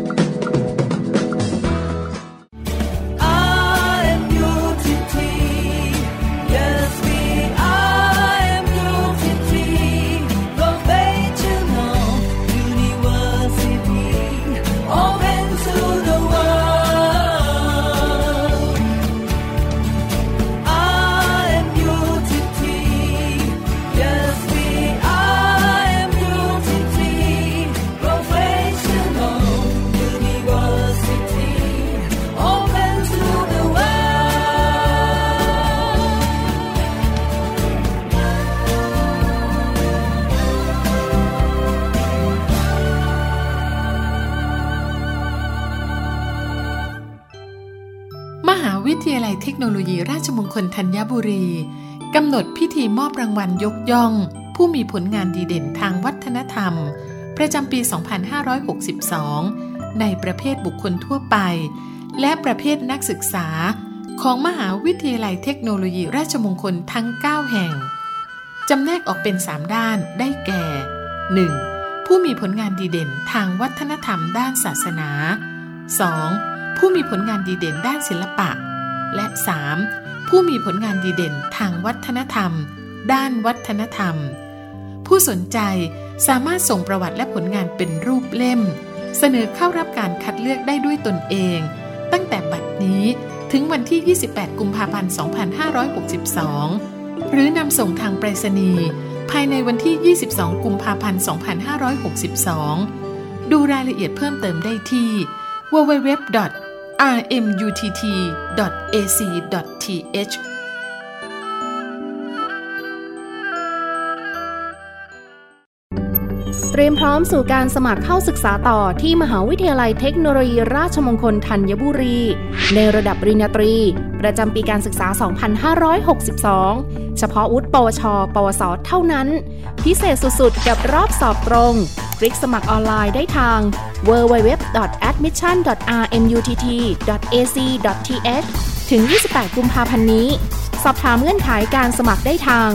เท ธีมอบรางวัลยกย่อง ผู้มีผลงานดีเด่นทางวัฒนธรรม ประจำปี 2562 ในประเภทบุคคลทั่วไป และประเภทนักศึกษา ของมหาวิทยาลัยเทคโนโลยีราชมงคลทั้ง 9 แห่ง จำแนกออกเป็น 3 ด้านได้แก่ 1. ผู้มีผลงานดีเด่นทางวัฒนธรรมด้านศาสนา 2. ผู้มีผลงานดีเด่นด้านศิลปะ และ 3. ผู้มีผลงานดีเด่นทางวัฒนธรรม ด้านวัฒนธรรม ผู้สนใจสามารถส่งประวัติและผลงานเป็นรูปเล่ม เสนอเข้ารับการคัดเลือกได้ด้วยตนเอง ตั้งแต่บัดนี้ถึงวันที่ 28 กุมภาพันธ์ 2562 หรือนำส่งทางไปรษณีย์ภายในวันที่ 22 กุมภาพันธ์ 2562 ดูรายละเอียดเพิ่มเติมได้ที่ www rmutt.ac.th เตรียมพร้อมสู่การสมัครเข้าศึกษาต่อที่มหาวิทยาลัยเทคโนโลยีราชมงคลธัญบุรี ในระดับปริญญาตรี ประจำปีการศึกษา 2562 เฉพาะวุฒิปวช ปวส เท่านั้น พิเศษสุดๆ กับรอบสอบตรง คลิกสมัครออนไลน์ได้ทาง www.admission.rmutt.ac.th ถึง 28 กุมภาพันธ์นี้ สอบถามเงื่อนไขการสมัครได้ทาง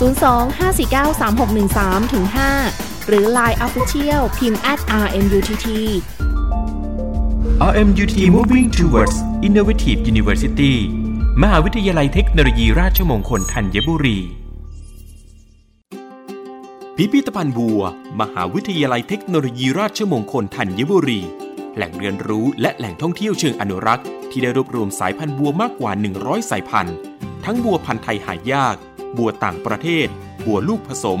02-549-3613 5 หรือ Line Official พิมพ์ at rmutt RMUT Moving Towards Innovative University มหาวิทยาลัยเทคโนโลยีราชมงคลธัญบุรี พิพิธภัณฑ์บัว มหาวิทยาลัยเทคโนโลยีราชมงคลธัญบุรี แหล่งเรียนรู้และแหล่งท่องเที่ยวเชิงอนุรักษ์ ที่ได้รวบรวมสายพันธุ์บัวมากกว่า 100 สายพันธุ์ ทั้งบัวพันธุ์ไทยหายาก บัวต่างประเทศ บัวลูกผสม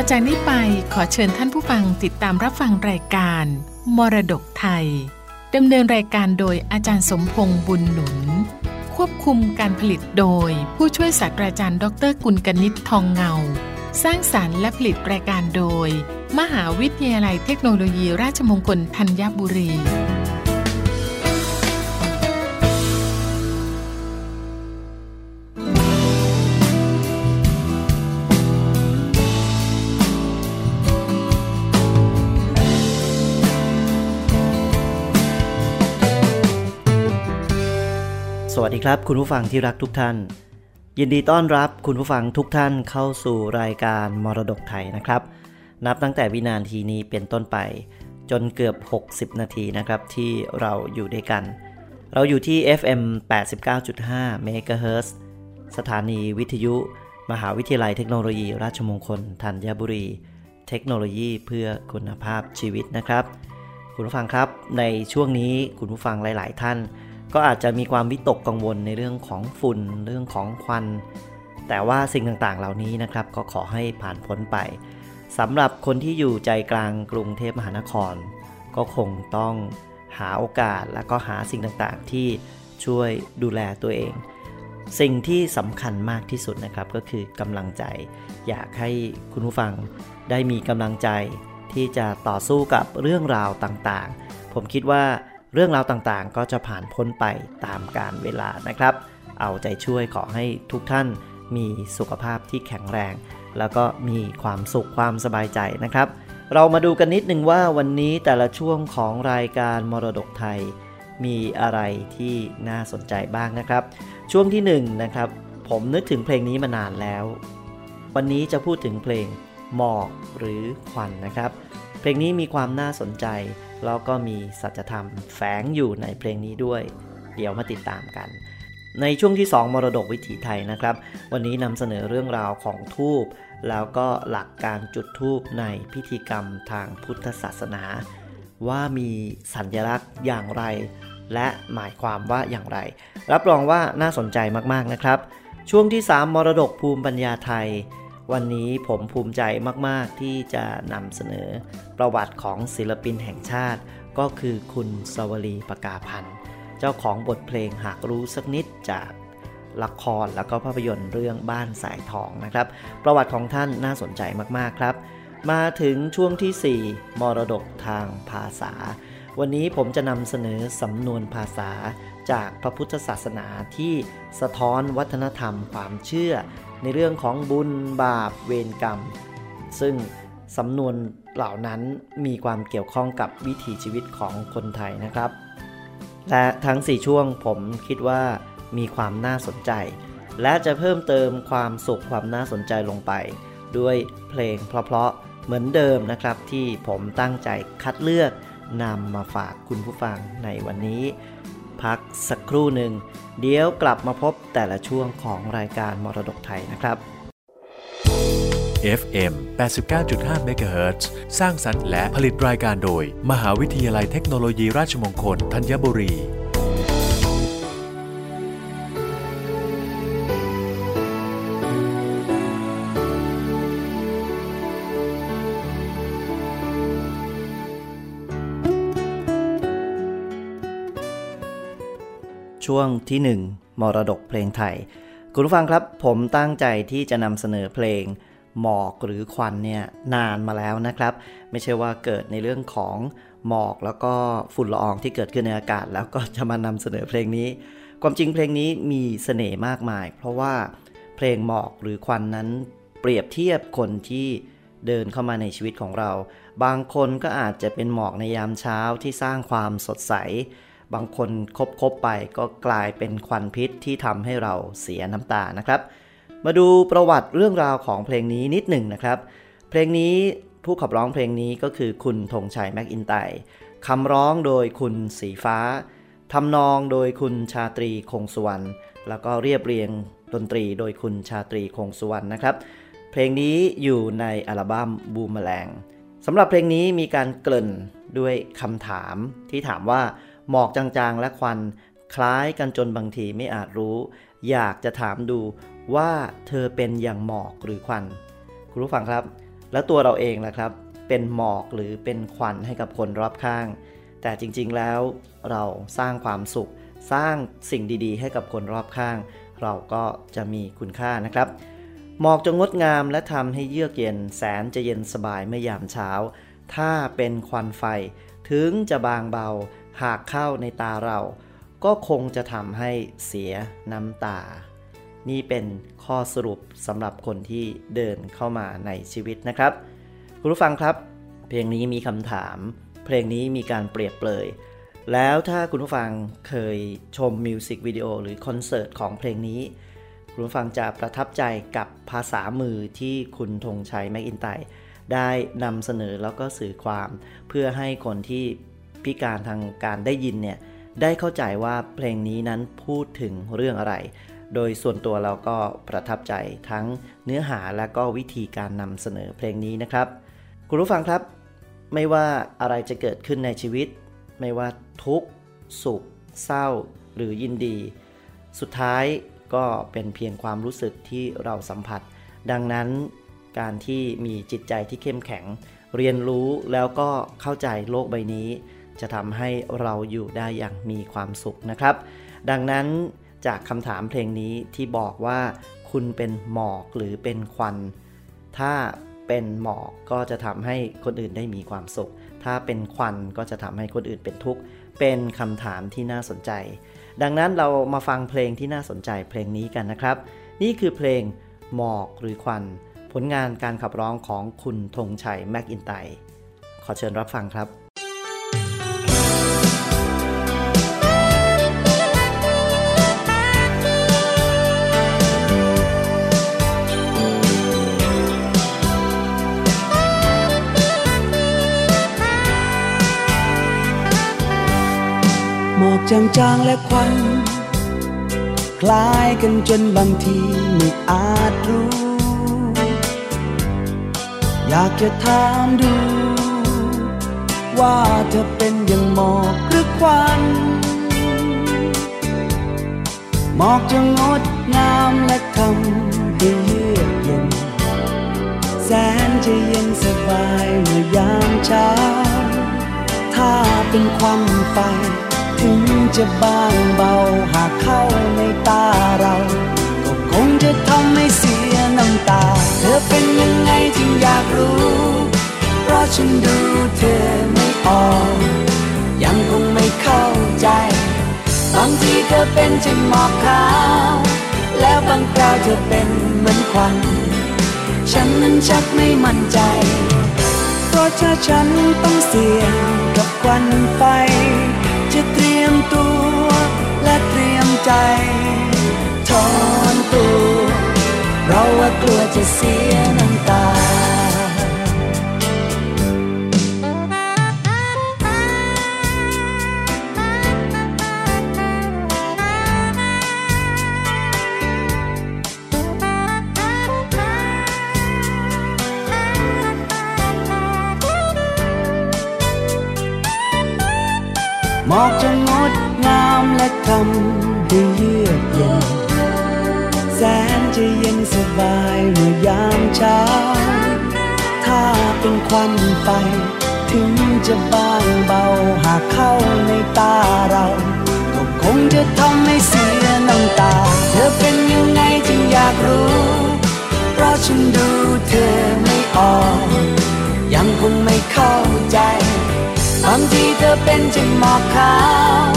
อจากนี้ไปขอเชิญท่านผู้ฟังติดตามรับฟังรายการ มรดกไทยดำเนินรายการโดยอาจารย์สมพงษ์บุญหนุน ควบคุมการผลิตโดย ผู้ช่วยศาสตราจารย์ ดรกุลกนิษฐ์ทองเงา สร้างสารรค์และผลิตรายการโดย มหาวิทยาลัยเทคโนโลยีราชมงคลธัญบุรี วัสดีครับ คุณผู้ฟังที่รักทุกท่าน ยินดีต้อนรับคุณผู้ฟังทุกท่านเข้าสู่รายการมรดกไทยนะครับ นับตั้งแต่วินาทีนี้เป็นต้นไป จนเกือบ 60 นาทีนะครับที่เราอยู่ด้วยกัน เราอยู่ที่ FM 89.5 MHz สถานีวิทยุ มหาวิทยาลัยเทคโนโลยี ราชมงคลธัญบุรี เทคโนโลยีเพื่อคุณภาพชีวิตนะครับ คุณผู้ฟังครับในช่วงนี้คุณผู้ฟังหลาย ๆ ท่าน ก็อาจจะมีความวิตกกังวลในเรื่องของฝุ่น เรื่องของควัน แต่ว่าสิ่งต่างๆ เหล่านี้นะครับ ก็ขอให้ผ่านพ้นไปสำหรับคนที่อยู่ใจกลางกรุงเทพมหานคร ก็คงต้องหาโอกาสและก็หาสิ่งต่างๆ ที่ช่วยดูแลตัวเอง สิ่งที่สำคัญมากที่สุดนะครับก็คือกำลังใจ อยากให้คุณผู้ฟังได้มีกำลังใจที่จะต่อสู้กับเรื่องราวต่างๆ ผมคิดว่า เรื่องราวต่างๆ ก็จะผ่านพ้นไปตามกาลเวลานะครับ เอาใจช่วยขอให้ทุกท่านมีสุขภาพที่แข็งแรง แล้วก็มีความสุขความสบายใจนะครับ เรามาดูกันนิดนึงว่าวันนี้แต่ละช่วงของรายการมรดกไทย มีอะไรที่น่าสนใจบ้างนะครับ ช่วงที่1นนะครับผมนึกถึงเพลงนี้มานานแล้ว วันนี้จะพูดถึงเพลงหมอกหรือควันนะครับ เพลงนี้มีความน่าสนใจ แล้วก็มีสัจธรรมแฝงอยู่ในเพลงนี้ด้วย เดี๋ยวมาติดตามกัน ในช่วงที่ 2 มรดกวิถีไทยนะครับ วันนี้นำเสนอเรื่องราวของทูบแล้วก็หลักการจุดทูบในพิธีกรรมทางพุทธศาสนา ว่ามีสัญลักษณ์อย่างไร และหมายความว่าอย่างไร รับรองว่าน่าสนใจมากๆนะครับ ช่วงที่ 3 มรดกภูมิปัญญาไทย วันนี้ผมภูมิใจมาก ๆ ที่จะนำเสนอประวัติของศิลปินแห่งชาติ ก็คือคุณสวลีปกาพันธ์ เจ้าของบทเพลงหากรู้สักนิดจากละครแล้วก็ภาพยนตร์เรื่องบ้านสายทองนะครับ ประวัติของท่านน่าสนใจมาก ๆ ครับ มาถึงช่วงที่ 4 มรดกทางภาษา วันนี้ผมจะนำเสนอสำนวนภาษาจากพระพุทธศาสนาที่สะท้อนวัฒนธรรมความเชื่อ ในเรื่องของบุญบาปเวรกรรม ซึ่งสำนวนเหล่านั้นมีความเกี่ยวข้องกับวิถีชีวิตของคนไทยนะครับ และทั้ง 4 ช่วงผมคิดว่ามีความน่าสนใจ และจะเพิ่มเติมความสุขความน่าสนใจลงไป ด้วยเพลงเพราะๆเหมือนเดิมนะครับที่ผมตั้งใจคัดเลือกนำมาฝากคุณผู้ฟังในวันนี้ พักสักครู่หนึ่ง เดี๋ยวกลับมาพบแต่ละช่วงของรายการมรดกไทยนะครับ FM 89.5 MHz สร้างสรรค์และผลิตรายการโดย มหาวิทยาลัยเทคโนโลยีราชมงคลธัญบุรี ช่วงที่ 1 มรดกเพลงไทย คุณผู้ฟังครับผมตั้งใจที่จะนำเสนอเพลงหมอกหรือควันเนี่ยนานมาแล้วนะครับ ไม่ใช่ว่าเกิดในเรื่องของหมอกแล้วก็ฝุ่นละอองที่เกิดขึ้นในอากาศ แล้วก็จะมานำเสนอเพลงนี้ ความจริงเพลงนี้มีเสน่ห์มากมาย เพราะว่าเพลงหมอกหรือควันนั้น เปรียบเทียบคนที่เดินเข้ามาในชีวิตของเรา บางคนก็อาจจะเป็นหมอกในยามเช้าที่สร้างความสดใส บางคนคบคบไปก็กลายเป็นควันพิษที่ทำให้เราเสียน้ำตานะครับ มาดูประวัติเรื่องราวของเพลงนี้นิดหนึ่งนะครับ เพลงนี้ผู้ขับร้องเพลงนี้ก็คือคุณธงชัยแม็กอินไตคำร้องโดยคุณสีฟ้าทำนองโดยคุณชาตรีคงสุวรรณแล้วก็เรียบเรียงดนตรีโดยคุณชาตรีคงสุวรรณนะครับ เพลงนี้อยู่ในอัลบั้มบูมแมลงสำหรับเพลงนี้มีการเกริ่นด้วยคำถามที่ถามว่า หมอกจางๆและควัน คล้ายกันจนบางทีไม่อาจรู้ อยากจะถามดูว่าเธอเป็นอย่างหมอกหรือควัน คุณผู้ฟังครับ แล้วตัวเราเองล่ะครับ เป็นหมอกหรือเป็นควันให้กับคนรอบข้าง แต่จริงๆแล้วเราสร้างความสุข สร้างสิ่งดีๆ ให้กับคนรอบข้าง เราก็จะมีคุณค่านะครับหมอกจะงดงามและทำให้เยือกเย็นแสนจะเย็นสบายเมื่อยามเช้า ถ้าเป็นควันไฟ ถึงจะบางเบา หากเข้าในตาเรา ก็คงจะทำให้เสียน้ำตา นี่เป็นข้อสรุปสำหรับคนที่เดินเข้ามาในชีวิตนะครับ คุณผู้ฟังครับ เพลงนี้มีคำถาม เพลงนี้มีการเปรียบเปรยแล้วถ้าคุณผู้ฟังเคยชมมิวสิกวิดีโอหรือคอนเสิร์ตของเพลงนี้ คุณผู้ฟังจะประทับใจกับภาษามือที่คุณธงชัยแม็กอินไตได้นำเสนอแล้วก็สื่อความ เพื่อให้คนที่ พิการทางการได้ยินเนี่ยได้เข้าใจว่าเพลงนี้นั้นพูดถึงเรื่องอะไร โดยส่วนตัวเราก็ประทับใจทั้งเนื้อหาและก็วิธีการนำเสนอเพลงนี้นะครับ คุณผู้ฟังครับ ไม่ว่าอะไรจะเกิดขึ้นในชีวิต ไม่ว่าทุกข์ สุข เศร้า หรือยินดี สุดท้ายก็เป็นเพียงความรู้สึกที่เราสัมผัส ดังนั้นการที่มีจิตใจที่เข้มแข็ง เรียนรู้แล้วก็เข้าใจโลกใบนี้ จะทำให้เราอยู่ได้อย่างมีความสุขนะครับ ดังนั้นจากคำถามเพลงนี้ที่บอกว่า คุณเป็นหมอกหรือเป็นควัน ถ้าเป็นหมอกก็จะทำให้คนอื่นได้มีความสุข ถ้าเป็นควันก็จะทำให้คนอื่นเป็นทุกข์ เป็นคำถามที่น่าสนใจ ดังนั้นเรามาฟังเพลงที่น่าสนใจเพลงนี้กันนะครับ นี่คือเพลงหมอกหรือควัน ผลงานการขับร้องของคุณธงชัยแม็กอินไตขอเชิญรับฟังครับ จางๆและควัน คล้ายกันจนบางทีไม่อาจรู้ อยากจะถามดู ว่าเธอเป็นอย่างหมอกหรือควันหมอกจะงดงามและทำให้เยือกเย็น แสนจะเย็นสบายเมื่อยามเช้า ถ้าเป็นควันไฟ ถึงจะบางเบาหากเข้าในตาเรา ก็คงจะทำให้เสียน้ำตา เธอเป็นยังไงจึงอยากรู้ เพราะฉันดูเธอไม่ออก ยังคงไม่เข้าใจ บางทีเธอเป็นเช่นหมอกขาว แล้วบางคราวเธอเป็นเหมือนควัน ฉันนั้นชักไม่มั่นใจ เพราะถ้าฉันต้องเสี่ยงกับควันไฟ จะเตรียมตัวและเตรียมใจ ถอนตัวเพราะว่ากลัวจะเสีย อกจะงดงามและทำให้เยือกเย็น แสนจะเย็นสบายเมื่อยามเช้า ถ้าเป็นควันไฟ ถึงจะบางเบาหากเข้าในตาเรา ก็คงจะทำให้เสียน้ำตา เธอเป็นยังไงจึงอยากรู้ เพราะฉันดูเธอไม่ออก ยังคงไม่เข้าใจ บางทีเธอเป็นเช่นหมอกขาว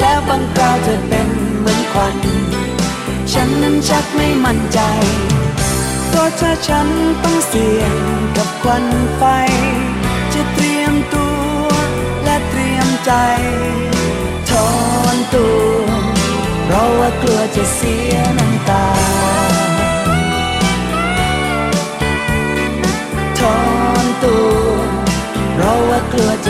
แล้วบางคราวเธอเป็นเหมือนควัน ฉันนั้นชักไม่มั่นใจเพราะถ้าฉันต้องเสี่ยงกับควันไฟ จะเตรียมตัวและเตรียมใจถอนตัวเพราะว่ากลัวจะเสียน้ำตาถอนตัวเพราะว่ากลัวจะ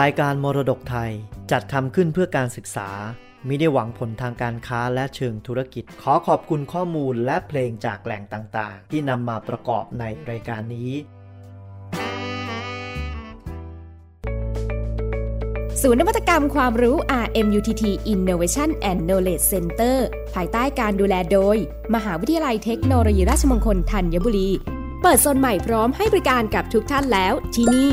รายการมรดกไทยจัดทำขึ้นเพื่อการศึกษาไมิได้หวังผลทางการค้าและเชิงธุรกิจ ขอขอบคุณข้อมูลและเพลงจากแหล่งต่างๆ ที่นำมาประกอบในรายการนี้ ศูนย์นวัตกรรมความรู้ RMUTT Innovation and Knowledge Center ภายใต้การดูแลโดย มหาวิทยาลัยเทคโนโลยีราชมงคลธัญบุรี เปิดโซนใหม่พร้อมให้บริการกับทุกท่านแล้วที่นี่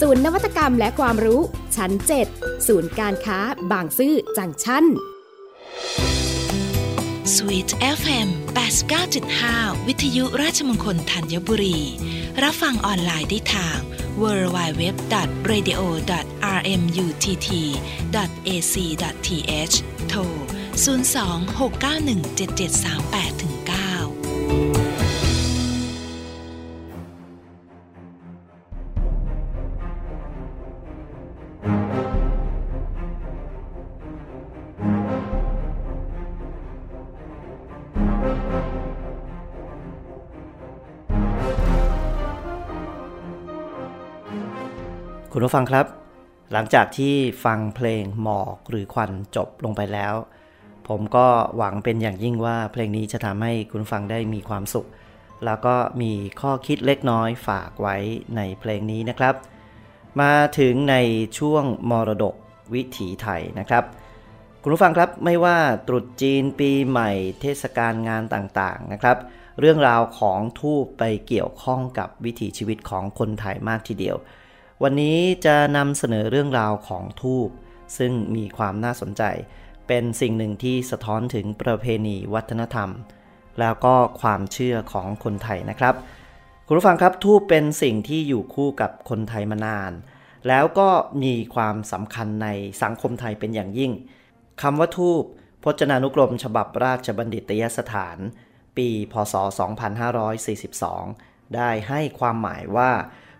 ศูนย์นวัตกรรมและความรู้ ชั้น 7 ศูนย์การค้า บางซื่อจังชั้น Sweet FM 89.5 วิทยุราชมงคลธัญบุรี รับฟังออนไลน์ได้ทาง www.radio.rmutt.ac.th โทร 02-691-7738-9 คุณผู้ฟังครับ หลังจากที่ฟังเพลงหมอกหรือควันจบลงไปแล้ว ผมก็หวังเป็นอย่างยิ่งว่าเพลงนี้จะทำให้คุณฟังได้มีความสุข แล้วก็มีข้อคิดเล็กน้อยฝากไว้ในเพลงนี้นะครับ มาถึงในช่วงมรดกวิถีไทยนะครับ คุณผู้ฟังครับไม่ว่าตรุษจีนปีใหม่เทศกาลงานต่างๆนะครับ เรื่องราวของทูบไปเกี่ยวข้องกับวิถีชีวิตของคนไทยมากทีเดียว วันนี้จะนำเสนอเรื่องราวของทูบซึ่งมีความน่าสนใจ เป็นสิ่งหนึ่งที่สะท้อนถึงประเพณีวัฒนธรรม แล้วก็ความเชื่อของคนไทยนะครับ คุณผู้ฟังครับทูบเป็นสิ่งที่อยู่คู่กับคนไทยมานาน แล้วก็มีความสำคัญในสังคมไทยเป็นอย่างยิ่งคำว่าทูบพจนานุกรมฉบับราชบัณฑิตยสถาน ปีพศ 2542 ได้ให้ความหมายว่า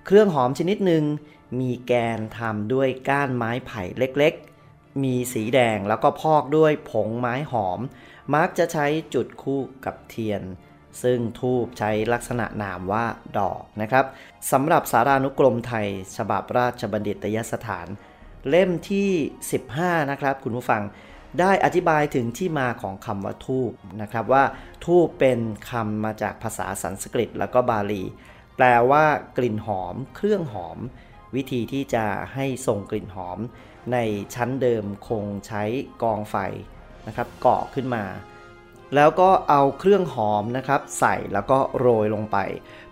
เครื่องหอมชนิดหนึ่ง มีแกนทำด้วยก้านไม้ไผ่เล็กๆ มีสีแดงแล้วก็พอกด้วยผงไม้หอม มักจะใช้จุดคู่กับเทียน ซึ่งทูบใช้ลักษณะนามว่าดอกนะครับสำหรับสารานุกรมไทย ฉบับราชบัณฑิตยสถาน เล่มที่ 15 นะครับ คุณผู้ฟังได้อธิบายถึงที่มาของคำว่าทูบนะครับว่าทูบเป็นคำมาจากภาษาสันสกฤตแล้วก็บาลี แปลว่ากลิ่นหอม เครื่องหอม วิธีที่จะให้ส่งกลิ่นหอมในชั้นเดิมคงใช้กองไฟนะครับเกาะขึ้นมา แล้วก็เอาเครื่องหอมนะครับใส่แล้วก็โรยลงไป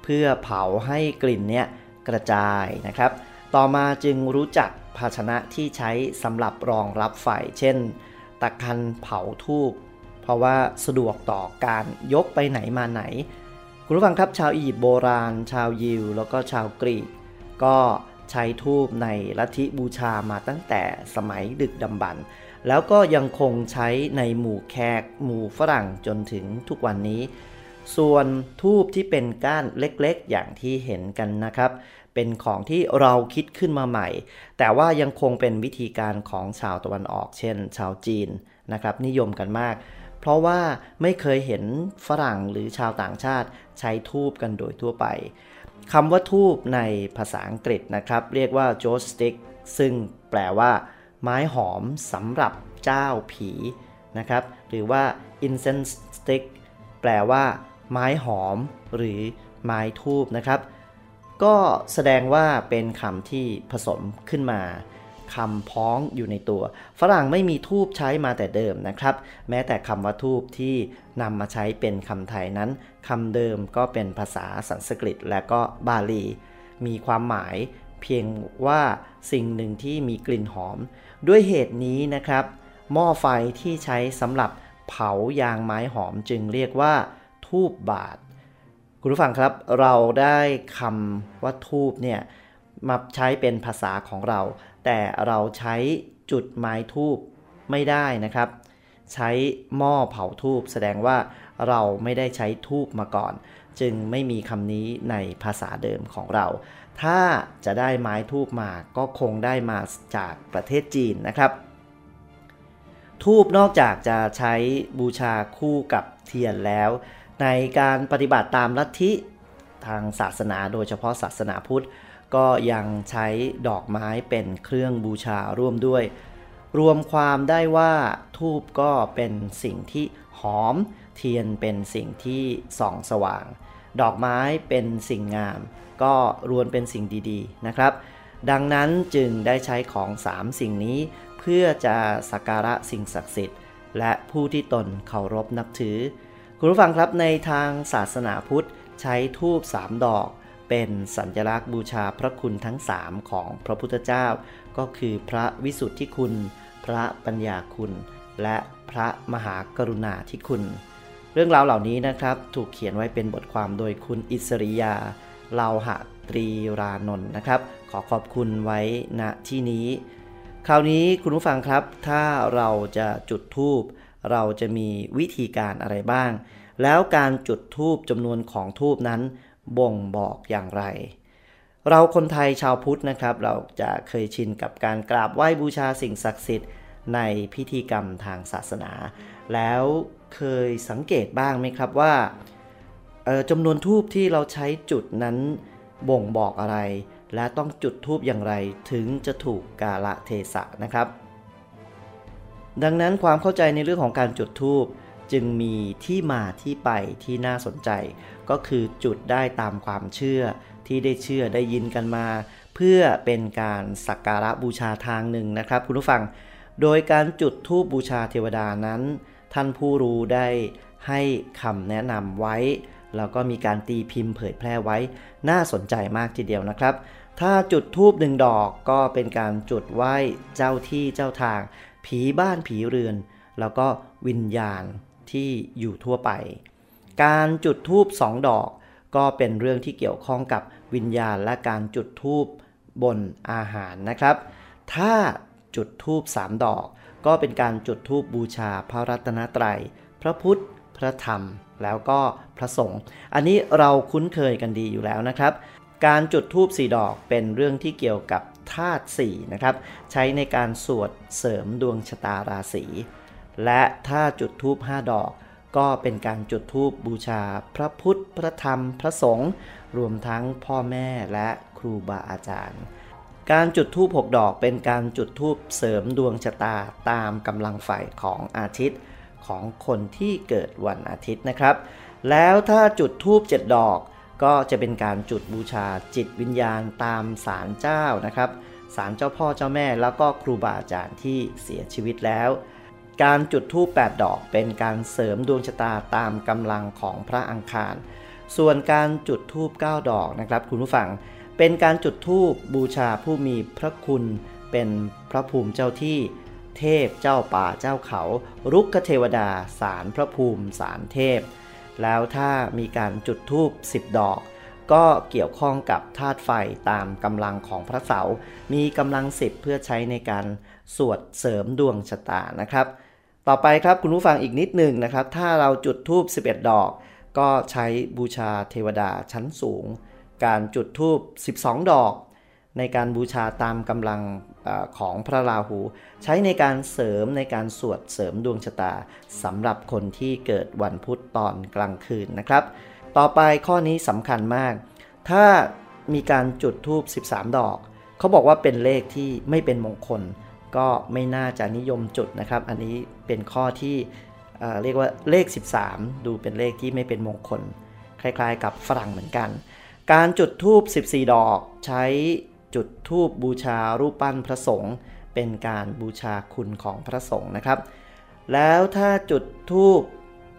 เพื่อเผาให้กลิ่นเนี้ยกระจายนะครับ ต่อมาจึงรู้จักภาชนะที่ใช้สำหรับรองรับไฟ เช่น ตะกันเผาทูบเพราะว่าสะดวกต่อการยกไปไหนมาไหน คุณผู้ฟังครับชาวอียิปต์โบราณ ชาวยิว แล้วก็ชาวกรีก ก็ ใช้ทูบในลัทธิบูชามาตั้งแต่สมัยดึกดำบรรพ์แล้วก็ยังคงใช้ในหมู่แขก หมู่ฝรั่งจนถึงทุกวันนี้ ส่วนทูบที่เป็นก้านเล็กๆ อย่างที่เห็นกันนะครับ เป็นของที่เราคิดขึ้นมาใหม่ แต่ว่ายังคงเป็นวิธีการของชาวตะวันออก เช่น ชาวจีนนะครับ นิยมกันมาก เพราะว่าไม่เคยเห็นฝรั่งหรือชาวต่างชาติใช้ทูบกันโดยทั่วไป คำว่าทูบในภาษาอังกฤษนะครับ เรียกว่า j o s stick ซึ่งแปลว่า ไม้หอมสำหรับเจ้าผีนะครับ หรือว่า incense stick แปลว่า ไม้หอม หรือไม้ทูบนะครับ ก็แสดงว่าเป็นคำที่ผสมขึ้นมา คำพ้องอยู่ในตัว ฝรั่งไม่มีทูบใช้มาแต่เดิมนะครับ แม้แต่คำว่าทูบที่นำมาใช้เป็นคำไทยนั้นคำเดิมก็เป็นภาษาสันสกฤตและก็บาลี มีความหมายเพียงว่าสิ่งหนึ่งที่มีกลิ่นหอม ด้วยเหตุนี้นะครับ หม้อไฟที่ใช้สำหรับเผายางไม้หอมจึงเรียกว่า ทูบบาท คุณผู้ฟังครับ เราได้คำว่าทูบเนี่ยมาใช้เป็นภาษาของเรา แต่เราใช้จุดไม้ทูบไม่ได้นะครับ ใช้หม้อเผาทูบแสดงว่าเราไม่ได้ใช้ทูบมาก่อน จึงไม่มีคำนี้ในภาษาเดิมของเรา ถ้าจะได้ไม้ทูบมาก็คงได้มาจากประเทศจีนนะครับ ทูบนอกจากจะใช้บูชาคู่กับเทียนแล้ว ในการปฏิบัติตามลัทธิทางศาสนาโดยเฉพาะศาสนาพุทธ ก็ยังใช้ดอกไม้เป็นเครื่องบูชาร่วมด้วย รวมความได้ว่าทูบก็เป็นสิ่งที่หอม เทียนเป็นสิ่งที่ส่องสว่าง ดอกไม้เป็นสิ่งงาม ก็รวนเป็นสิ่งดีๆนะครับ ดังนั้นจึงได้ใช้ของ3สิ่งนี้ เพื่อจะสักการะสิ่งศักดิ์สิทธิ์ และผู้ที่ตนเคารพนับถือ คุณผู้ฟังครับในทางศาสนาพุทธใช้ทูบ3ดอก เป็นสัญลักษณ์บูชาพระคุณทั้ง3ของพระพุทธเจ้า ก็คือพระวิสุทธิคุณ พระปัญญาคุณ และพระมหากรุณาธิคุณ เรื่องราวเหล่านี้นะครับถูกเขียนไว้เป็นบทความโดยคุณอิสริยาเลาหะตรีรานนท์นะครับ ขอขอบคุณไว้ณที่นี้ คราวนี้คุณผู้ฟังครับ ถ้าเราจะจุดธูปเราจะมีวิธีการอะไรบ้าง แล้วการจุดธูปจำนวนของธูปนั้น บ่งบอกอย่างไร เราคนไทยชาวพุทธนะครับ เราจะเคยชินกับการกราบไหว้บูชาสิ่งศักดิ์สิทธิ์ในพิธีกรรมทางศาสนา แล้วเคยสังเกตบ้างไหมครับว่าจำนวนทูบที่เราใช้จุดนั้นบ่งบอกอะไร และต้องจุดทูบอย่างไรถึงจะถูกกาละเทศะนะครับ ดังนั้นความเข้าใจในเรื่องของการจุดทูบจึงมีที่มาที่ไปที่น่าสนใจ ก็คือจุดได้ตามความเชื่อที่ได้เชื่อได้ยินกันมา เพื่อเป็นการสักการะบูชาทางหนึ่งนะครับคุณผู้ฟัง โดยการจุดธูปบูชาเทวดานั้น ท่านผู้รู้ได้ให้คำแนะนำไว้ แล้วก็มีการตีพิมพ์เผยแพร่ไว้ น่าสนใจมากทีเดียวนะครับ ถ้าจุดทูบหนึ่งดอกก็เป็นการจุดไหว้เจ้าที่เจ้าทาง ผีบ้านผีเรือน แล้วก็วิญญาณที่อยู่ทั่วไป การจุดทูบสองดอก ก็เป็นเรื่องที่เกี่ยวข้องกับวิญญาณและการจุดทูบบนอาหารนะครับ ถ้าจุดทูบสามดอก ก็เป็นการจุดทูบบูชาพระรัตนตรัย พระพุทธ พระธรรม แล้วก็พระสงฆ์ อันนี้เราคุ้นเคยกันดีอยู่แล้วนะครับ การจุดทูบสี่ดอกเป็นเรื่องที่เกี่ยวกับธาตุสี่นะครับ ใช้ในการสวดเสริมดวงชะตาราศี และถ้าจุดทูบห้าดอก ก็เป็นการจุดทูบบูชาพระพุทธ พระธรรม พระสงฆ์รวมทั้งพ่อแม่และครูบาอาจารย์ การจุดทูบหกดอกเป็นการจุดทูบเสริมดวงชะตาตามกำลังไฟของอาทิตย์ของคนที่เกิดวันอาทิตย์นะครับ แล้วถ้าจุดทูบเจ็ดดอกก็จะเป็นการจุดบูชาจิตวิญญาณตามศาลเจ้านะครับศาลเจ้าพ่อเจ้าแม่แล้วก็ครูบาอาจารย์ที่เสียชีวิตแล้ว การจุดธูป8ดอกเป็นการเสริมดวงชะตาตามกำลังของพระอังคาร ส่วนการจุดธูป9ดอกนะครับ คุณผู้ฟัง เป็นการจุดธูปบูชาผู้มีพระคุณ เป็นพระภูมิเจ้าที่เทพเจ้าป่าเจ้าเขา รุกขเทวดาสารพระภูมิสารเทพ แล้วถ้ามีการจุดธูป10 ดอก ก็เกี่ยวข้องกับธาตุไฟตามกำลังของพระเสา มีกำลังสิบเพื่อใช้ในการสวดเสริมดวงชะตานะครับ ต่อไปครับคุณผู้ฟังอีกนิดหนึ่งนะครับ ถ้าเราจุดธูป11 ดอก ก็ใช้บูชาเทวดาชั้นสูง การจุดธูป12 ดอก ในการบูชาตามกำลังอของพระราหู ใช้ในการเสริมในการสวดเสริมดวงชะตาสำหรับคนที่เกิดวันพุธตอนกลางคืนนะครับ ต่อไปข้อนี้สำคัญมาก ถ้ามีการจุดธูป13 ดอก เขาบอกว่าเป็นเลขที่ไม่เป็นมงคล ก็ไม่น่าจะนิยมจุดนะครับ อันนี้เป็นข้อที่เเรียกว่าเลข 13 ดูเป็นเลขที่ไม่เป็นมงคล คล้ายๆ กับฝรั่งเหมือนกัน การจุดธูป 14 ดอก ใช้จุดธูปบูชารูปปั้นพระสงฆ์เป็นการบูชาคุณของพระสงฆ์นะครับ แล้วถ้าจุดธูป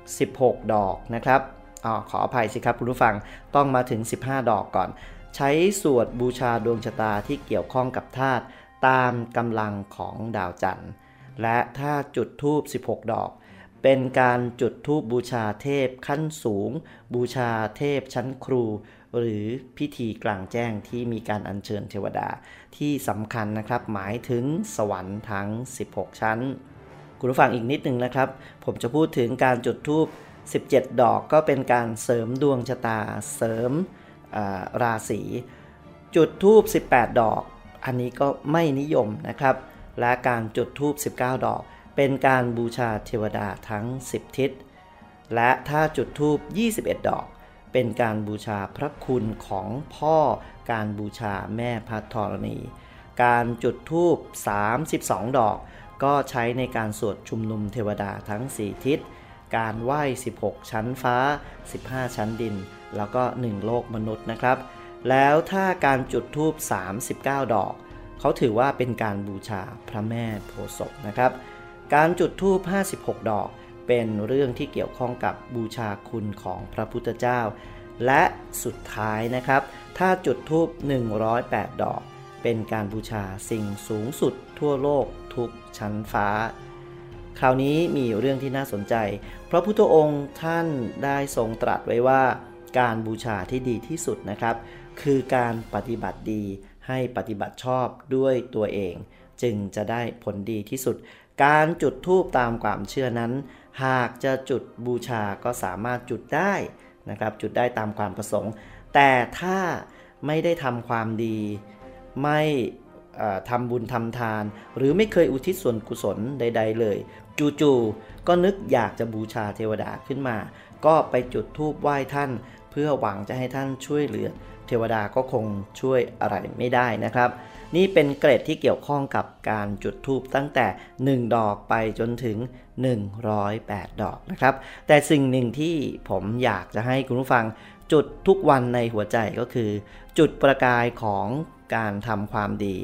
16 ดอกนะครับออขออภัยสิครับคุณผู้ฟังต้องมาถึง 15 ดอกก่อน ใช้สวดบูชาดวงชะตาที่เกี่ยวข้องกับธาตุ ตามกำลังของดาวจันทร์ และถ้าจุดธูป 16 ดอก เป็นการจุดธูปบูชาเทพขั้นสูง บูชาเทพชั้นครู หรือพิธีกลางแจ้งที่มีการอัญเชิญเทวดาที่สำคัญนะครับหมายถึงสวรรค์ทั้ง 16 ชั้น คุณผู้ฟังอีกนิดหนึ่งนะครับ ผมจะพูดถึงการจุดธูป 17 ดอกก็เป็นการเสริมดวงชะตาเสริมราศีจุดธูป 18 ดอก อันนี้ก็ไม่นิยมนะครับ และการจุดธูป 19 ดอก เป็นการบูชาเทวดาทั้ง 10 ทิศ และถ้าจุดธูป 21 ดอก เป็นการบูชาพระคุณของพ่อ การบูชาแม่พระธรณี การจุดธูป 32 ดอก ก็ใช้ในการสวดชุมนุมเทวดาทั้ง 4 ทิศ การไหว้ 16 ชั้นฟ้า 15 ชั้นดิน แล้วก็ 1 โลกมนุษย์นะครับ แล้วถ้าการจุดธูป 39 ดอก เขาถือว่าเป็นการบูชาพระแม่โพศพนะครับ การจุดธูป 56 ดอก เป็นเรื่องที่เกี่ยวข้องกับบูชาคุณของพระพุทธเจ้า และสุดท้ายนะครับ ถ้าจุดธูป 108 ดอก เป็นการบูชาสิ่งสูงสุดทั่วโลกทุกชั้นฟ้า คราวนี้มีเรื่องที่น่าสนใจ พระพุทธองค์ท่านได้ทรงตรัสไว้ว่า การบูชาที่ดีที่สุดนะครับ คือการปฏิบัติดีให้ปฏิบัติชอบด้วยตัวเอง จึงจะได้ผลดีที่สุด การจุดธูปตามความเชื่อนั้น หากจะจุดบูชาก็สามารถจุดได้นะครับจุดได้ตามความประสงค์ แต่ถ้าไม่ได้ทำความดี ไม่ทำบุญทำทาน หรือไม่เคยอุทิศส่วนกุศลใด ๆ เลย จู่ๆก็นึกอยากจะบูชาเทวดาขึ้นมา ก็ไปจุดธูปไหว้ท่าน เพื่อหวังจะให้ท่านช่วยเหลือ เทวดาก็คงช่วยอะไรไม่ได้นะครับ นี่เป็นเกรดที่เกี่ยวข้องกับการจุดธูปตั้งแต่ 1 ดอกไปจนถึง 108 ดอกนะครับ แต่สิ่งหนึ่งที่ผมอยากจะให้คุณผู้ฟังจุดทุกวันในหัวใจก็คือ จุดประกายของการทำความดี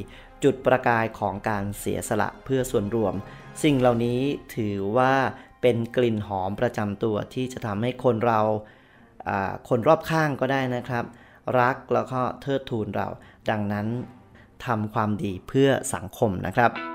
จุดประกายของการเสียสละเพื่อส่วนรวม สิ่งเหล่านี้ถือว่า เป็นกลิ่นหอมประจำตัวที่จะทำให้คนเราคนรอบข้างก็ได้นะครับ รักแล้วก็เทิดทูนเรา ดังนั้นทำความดีเพื่อสังคมนะครับ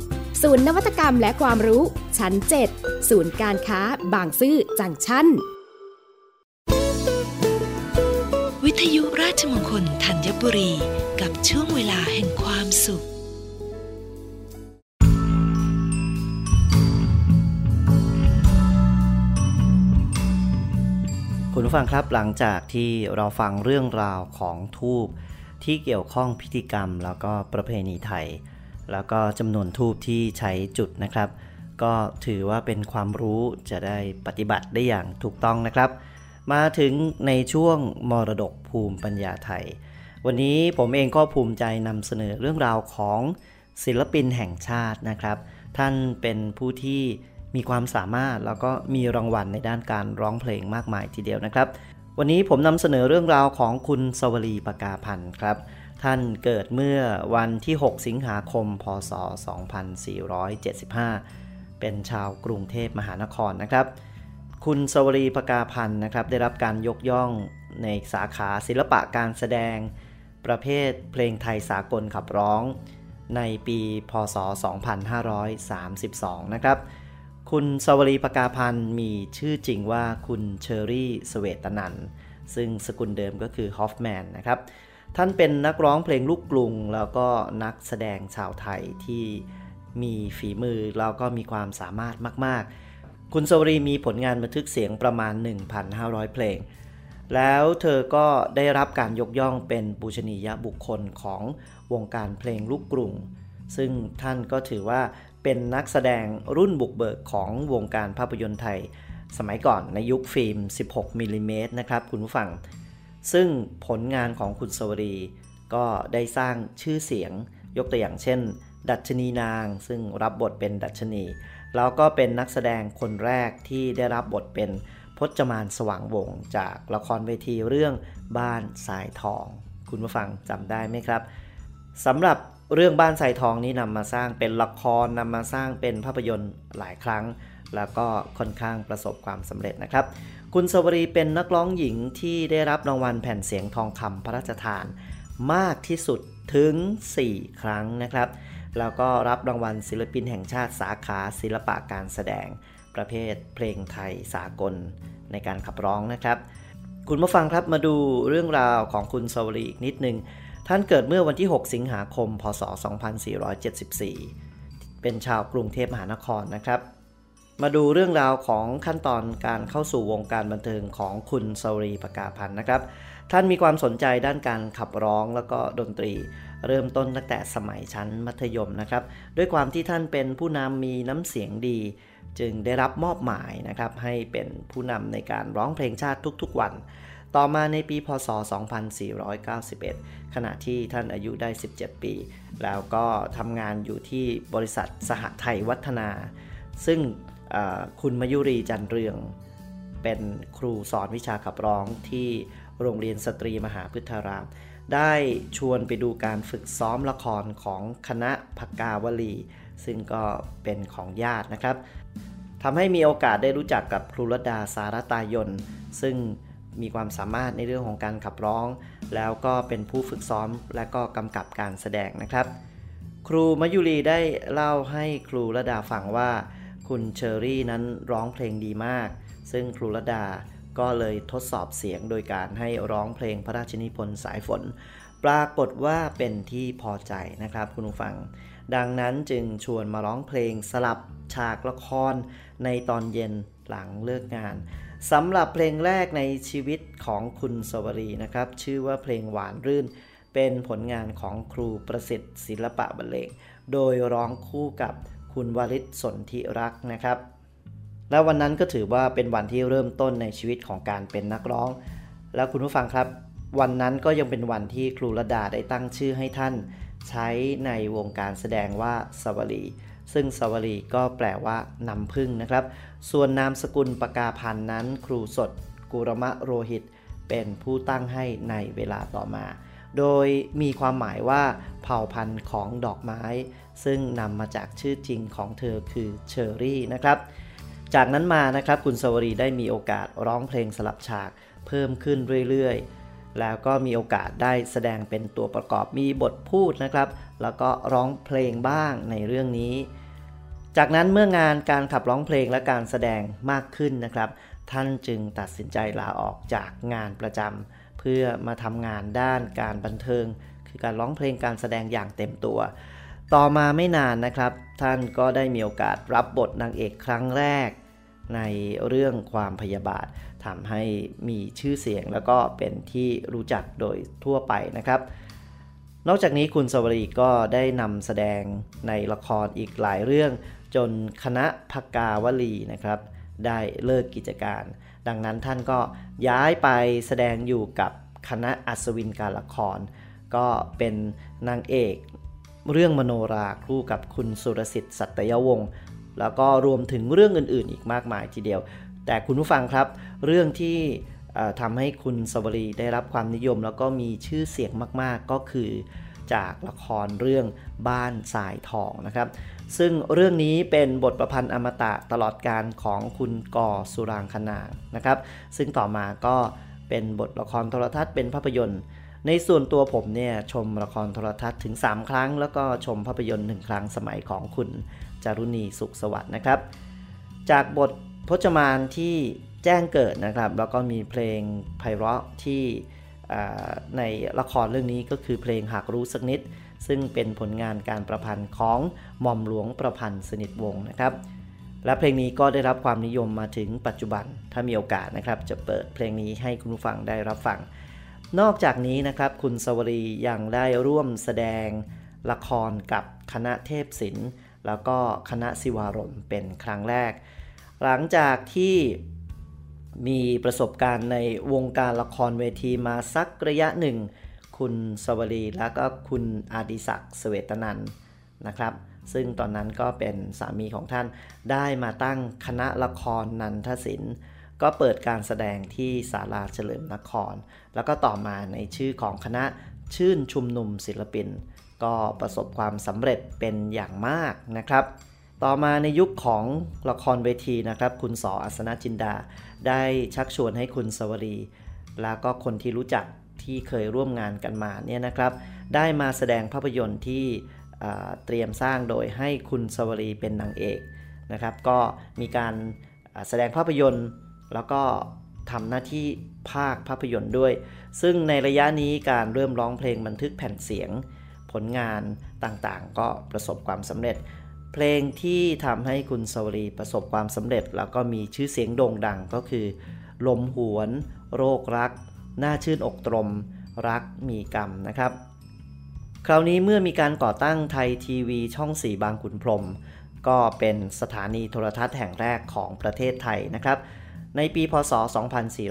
ศูนย์นวัตกรรมและความรู้ ชั้น7ศูนย์การค้า บางซื่อจังชั่นวิทยุราชมงคลธัญบุรี กับช่วงเวลาแห่งความสุขคุณผู้ฟังครับหลังจากที่เราฟังเรื่องราวของทูบที่เกี่ยวข้องพิธีกรรม แล้วก็ประเพณีไทย แล้วก็จำนวนทูบที่ใช้จุดนะครับ ก็ถือว่าเป็นความรู้จะได้ปฏิบัติได้อย่างถูกต้องนะครับ มาถึงในช่วงมรดกภูมิปัญญาไทย วันนี้ผมเองก็ภูมิใจนำเสนอเรื่องราวของศิลปินแห่งชาตินะครับ ท่านเป็นผู้ที่มีความสามารถแล้วก็มีรางวัลในด้านการร้องเพลงมากมายทีเดียวนะครับ วันนี้ผมนำเสนอเรื่องราวของคุณสวลีปากาพันธ์ครับ ท่านเกิดเมื่อวันที่ 6 สิงหาคม พศ 2475 เป็นชาวกรุงเทพมหานครนะครับ คุณสวรีปากาพันธ์นะครับ ได้รับการยกย่องในสาขาศิลปะการแสดง ประเภทเพลงไทยสากลขับร้อง ในปี พศ 2532 นะครับ คุณสวลี ผกาพันธุ์มีชื่อจริงว่าคุณเชอรี่ เศวตนันทน์ซึ่งสกุลเดิมก็คือฮอฟแมนนะครับ ท่านเป็นนักร้องเพลงลูกกรุง แล้วก็นักแสดงชาวไทยที่มีฝีมือแล้วก็มีความสามารถมาก ๆ คุณสวลีมีผลงานบันทึกเสียงประมาณ 1,500 เพลง แล้วเธอก็ได้รับการยกย่องเป็นปูชนียบุคคลของวงการเพลงลูกกรุง ซึ่งท่านก็ถือว่าเป็นนักแสดงรุ่นบุกเบิกของวงการภาพยนตร์ไทย สมัยก่อนในยุคฟิล์ม 16มิลลิเมตรนะครับคุณผู้ฟัง ซึ่งผลงานของคุณสวรีก็ได้สร้างชื่อเสียงยกตัวอย่างเช่น ดัชนีนาง ซึ่งรับบทเป็นดัชนี แล้วก็เป็นนักแสดงคนแรกที่ได้รับบทเป็นพจมานสว่างวงศ์จากละครเวทีเรื่องบ้านสายทอง คุณผู้ฟังจำได้ไหมครับสำหรับเรื่องบ้านสายทองนี้นำมาสร้างเป็นละครนำมาสร้างเป็นภาพยนตร์หลายครั้ง แล้วก็ค่อนข้างประสบความสำเร็จนะครับ คุณสวรีเป็นนักร้องหญิงที่ได้รับรางวัลแผ่นเสียงทองคำพระราชทานมากที่สุดถึง 4 ครั้งนะครับ แล้วก็รับรางวัลศิลปินแห่งชาติสาขาศิลปะการแสดง ประเภทเพลงไทยสากลในการขับร้องนะครับ คุณผู้ฟังครับมาดูเรื่องราวของคุณสวรีอีกนิดนึง ท่านเกิดเมื่อวันที่ 6 สิงหาคม พศ 2474 เป็นชาวกรุงเทพมหานครนะครับ มาดูเรื่องราวของขั้นตอนการเข้าสู่วงการบันเทิงของคุณสวรีประกาพันธ์นะครับ ท่านมีความสนใจด้านการขับร้องแล้วก็ดนตรี เริ่มต้นตั้งแต่สมัยชั้นมัธยมนะครับ ด้วยความที่ท่านเป็นผู้นำมีน้ำเสียงดี จึงได้รับมอบหมายนะครับให้เป็นผู้นำในการร้องเพลงชาติทุกๆ วัน ต่อมาในปีพศ 2491 ขณะที่ท่านอายุได้ 17 ปี แล้วก็ทำงานอยู่ที่บริษัทสหไทยวัฒนา ซึ่ง คุณมยุรีจันเรือง เป็นครูสอนวิชาขับร้องที่โรงเรียนสตรีมหาพฤทธาราม ได้ชวนไปดูการฝึกซ้อมละครของคณะพกาวลี ซึ่งก็เป็นของญาตินะครับทำให้มีโอกาสได้รู้จักกับครูรดาสารตายน ซึ่งมีความสามารถในเรื่องของการขับร้อง แล้วก็เป็นผู้ฝึกซ้อมและก็กำกับการแสดงนะครับ ครูมยุรีได้เล่าให้ครูรดาฟังว่า คุณเชอรี่นั้นร้องเพลงดีมาก ซึ่งครูรดาก็เลยทดสอบเสียงโดยการให้ร้องเพลงพระราชนิพนธ์สายฝน ปรากฏว่าเป็นที่พอใจนะครับคุณผู้ฟัง ดังนั้นจึงชวนมาร้องเพลงสลับฉากละครในตอนเย็นหลังเลิกงานสำหรับเพลงแรกในชีวิตของคุณสวรีนะครับ ชื่อว่าเพลงหวานรื่น เป็นผลงานของครูประสิทธิ์ศิลปะบรรเลง โดยร้องคู่กับ คุณวริศสนธิรักนะครับ และวันนั้นก็ถือว่าเป็นวันที่เริ่มต้นในชีวิตของการเป็นนักร้อง แล้วคุณผู้ฟังครับ วันนั้นก็ยังเป็นวันที่ครูระดาได้ตั้งชื่อให้ท่าน ใช้ในวงการแสดงว่าสวรีซึ่งสวรีก็แปลว่านำพึ่งนะครับ ส่วนนามสกุลปกาพันนั้น ครูสด กุรมะโรหิต เป็นผู้ตั้งให้ในเวลาต่อมา โดยมีความหมายว่าเผ่าพันธุ์ของดอกไม้ ซึ่งนำมาจากชื่อจริงของเธอคือเชอรี่นะครับ จากนั้นมานะครับคุณสวรีได้มีโอกาสร้องเพลงสลับฉากเพิ่มขึ้นเรื่อยๆ แล้วก็มีโอกาสได้แสดงเป็นตัวประกอบมีบทพูดนะครับ แล้วก็ร้องเพลงบ้างในเรื่องนี้ จากนั้นเมื่องานการขับร้องเพลงและการแสดงมากขึ้นนะครับ ท่านจึงตัดสินใจลาออกจากงานประจำ เพื่อมาทำงานด้านการบันเทิง คือการร้องเพลงการแสดงอย่างเต็มตัว ต่อมาไม่นานนะครับ ท่านก็ได้มีโอกาสรับบทนางเอกครั้งแรก ในเรื่องความพยาบาททำให้มีชื่อเสียงแล้วก็เป็นที่รู้จักโดยทั่วไปนะครับ นอกจากนี้คุณสวรีก็ได้นำแสดงในละครอีกหลายเรื่อง จนคณะพกาวลีนะครับ ได้เลิกกิจการ ดังนั้นท่านก็ย้ายไปแสดงอยู่กับคณะอัศวินการละคร ก็เป็นนางเอกเรื่องมโนราคู่กับคุณสุรสิทธิ์สัตยวงศ์แล้วก็รวมถึงเรื่องอื่นๆ อีกมากมายทีเดียว แต่คุณผู้ฟังครับ เรื่องที่ทำให้คุณสวรีได้รับความนิยม แล้วก็มีชื่อเสียงมากๆก็คือจากละครเรื่องบ้านสายทองนะครับ ซึ่งเรื่องนี้เป็นบทประพันธ์อมตะตลอดการของคุณกอสุรางคนานะครับ ซึ่งต่อมาก็เป็นบทละครโทรทัศน์เป็นภาพยนตร์ ในส่วนตัวผมเนี่ยชมละครโทรทัศน์ถึง 3 ครั้ง แล้วก็ชมภาพยนตร์1ครั้งสมัยของคุณจารุณีสุขสวัสดิ์นะครับ จากบทพจมานที่แจ้งเกิดนะครับ แล้วก็มีเพลงไพเราะที่ในละครเรื่องนี้ก็คือเพลงหากรู้สักนิด ซึ่งเป็นผลงานการประพันธ์ของหม่อมหลวงประพันธ์สนิทวงศ์นะครับ และเพลงนี้ก็ได้รับความนิยมมาถึงปัจจุบันถ้ามีโอกาสนะครับ จะเปิดเพลงนี้ให้คุณผู้ฟังได้รับฟัง นอกจากนี้นะครับคุณสวรียังได้ร่วมแสดงละครกับคณะเทพศิลป์แล้วก็คณะศิวารมเป็นครั้งแรก หลังจากที่มีประสบการณ์ในวงการละครเวทีมาสักระยะหนึ่ง คุณสวรีแล้วก็คุณอาดิศักดิ์เวตนันนะครับ ซึ่งตอนนั้นก็เป็นสามีของท่านได้มาตั้งคณะละครนันทศิลป์ก็เปิดการแสดงที่ศาลาเฉลิมนคร แล้วก็ต่อมาในชื่อของคณะชื่นชุมนุมศิลปิน ก็ประสบความสำเร็จเป็นอย่างมากนะครับ ต่อมาในยุคของละครเวทีนะครับ คุณสออัศนจินดา ได้ชักชวนให้คุณสวรี แล้วก็คนที่รู้จัก ที่เคยร่วมงานกันมาเนี่ยนะครับ ได้มาแสดงภาพยนตร์ที่เตรียมสร้างโดยให้คุณสวรีเป็นนางเอกนะครับ ก็มีการแสดงภาพยนตร์ แล้วก็ทำหน้าที่ภาคภาพยนตร์ด้วย ซึ่งในระยะนี้การเริ่มร้องเพลงบันทึกแผ่นเสียง ผลงานต่างๆ ก็ประสบความสำเร็จ เพลงที่ทำให้คุณสวรีประสบความสำเร็จ แล้วก็มีชื่อเสียงโด่งดังก็คือ ลมหวน โรครัก น้าชื่นอกตรม รักมีกรรมนะครับ คราวนี้เมื่อมีการก่อตั้งไทยทีวีช่องสีบางขุนพรม ก็เป็นสถานีโทรทัศน์แห่งแรกของประเทศไทยนะครับ ในปีพศ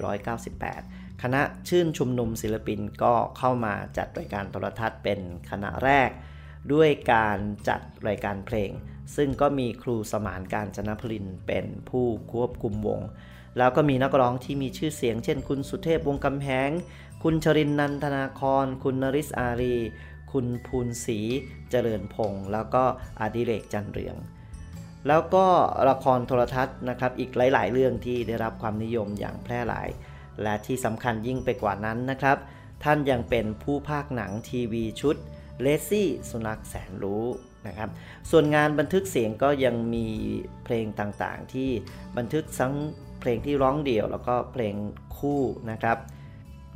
2498 คณะชื่นชุมนุมศิลปินก็เข้ามาจัดรายการโทรทัศน์เป็นคณะแรก ด้วยการจัดรายการเพลง ซึ่งก็มีครูสมานการจนพลินเป็นผู้ควบคุมวง แล้วก็มีนักร้องที่มีชื่อเสียง เช่น คุณสุเทพวงกำแพงคุณชรินนันทนาคร คุณนริศอารี คุณภูนศรีเจริญพงศ์แล้วก็อดิเรกจันเรือง แล้วก็ละครโทรทัศน์นะครับอีกหลาย ๆ เรื่องที่ได้รับความนิยมอย่างแพร่หลาย และที่สำคัญยิ่งไปกว่านั้นนะครับ ท่านยังเป็นผู้ภาคหนังทีวีชุดเลซี่สุนัขแสนรู้นะครับส่วนงานบันทึกเสียงก็ยังมีเพลงต่างๆ ที่บันทึกทั้ง เพลงที่ร้องเดี่ยว แล้วก็เพลงคู่นะครับ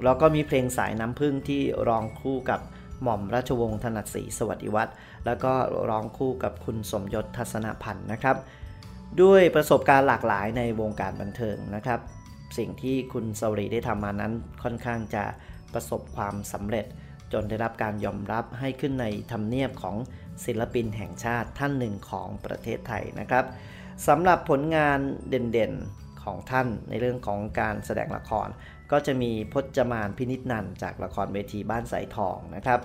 แล้วก็มีเพลงสายน้ำพึ่งที่ร้องคู่กับหม่อมราชวงศ์ถนัดศรีสวัสดิวัฒน์แล้วก็ร้องคู่กับคุณสมยศทัศนพันธ์นะครับ ด้วยประสบการณ์หลากหลายในวงการบันเทิงนะครับ สิ่งที่คุณสวรีได้ทำมานั้นค่อนข้างจะประสบความสำเร็จ จนได้รับการยอมรับให้ขึ้นในธรรมเนียบของศิลปินแห่งชาติท่านหนึ่งของประเทศไทยนะครับสำหรับผลงานเด่นๆ ของท่านในเรื่องของการแสดงละคร ก็จะมีพจมานพินิจนันจากละครเวทีบ้านสายทองนะครับ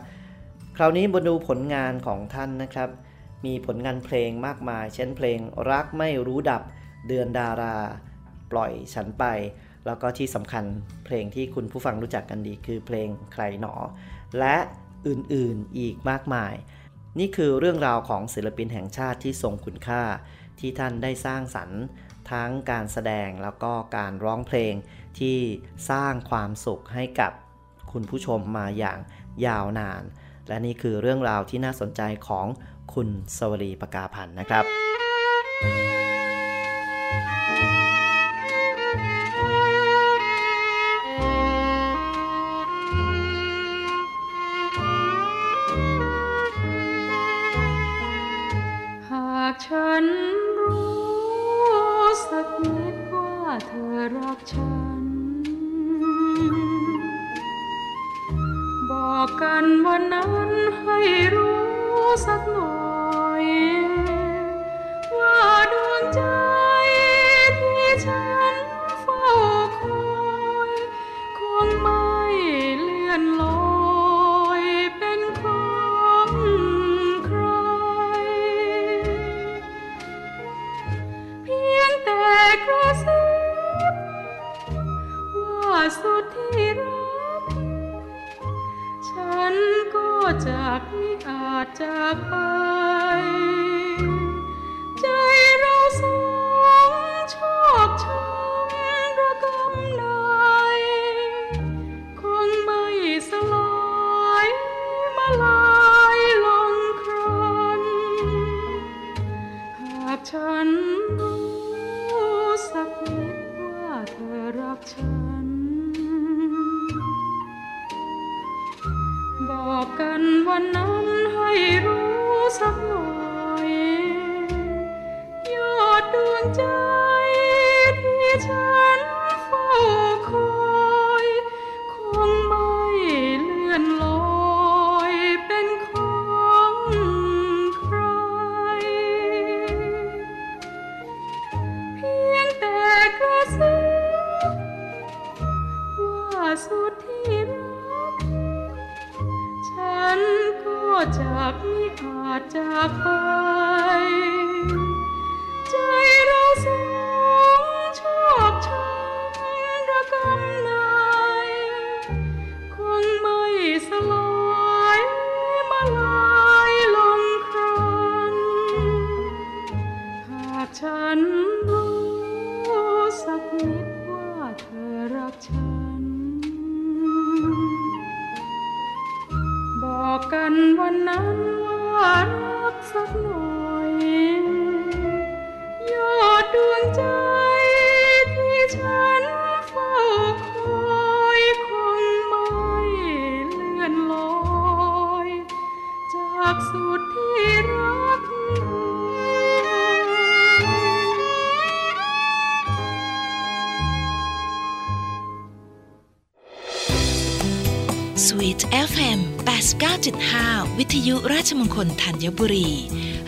คราวนี้มาดูผลงานของท่านนะครับ มีผลงานเพลงมากมาย เช่นเพลงรักไม่รู้ดับเดือนดารา ปล่อยฉันไป แล้วก็ที่สำคัญเพลงที่คุณผู้ฟังรู้จักกันดี คือเพลงใครหนอ และอื่นๆอีกมากมาย นี่คือเรื่องราวของศิลปินแห่งชาติที่ทรงคุณค่าที่ท่านได้สร้างสรรค์ ทั้งการแสดงแล้วก็การร้องเพลงที่สร้างความสุขให้กับคุณผู้ชมมาอย่างยาวนาน และนี่คือเรื่องราวที่น่าสนใจของคุณสวรีประกาพันธ์นะครับากฉันรู้สักนิดว่าเธอรักฉัน บอกกันวันนั้นให้รู้ คลธัญบุรี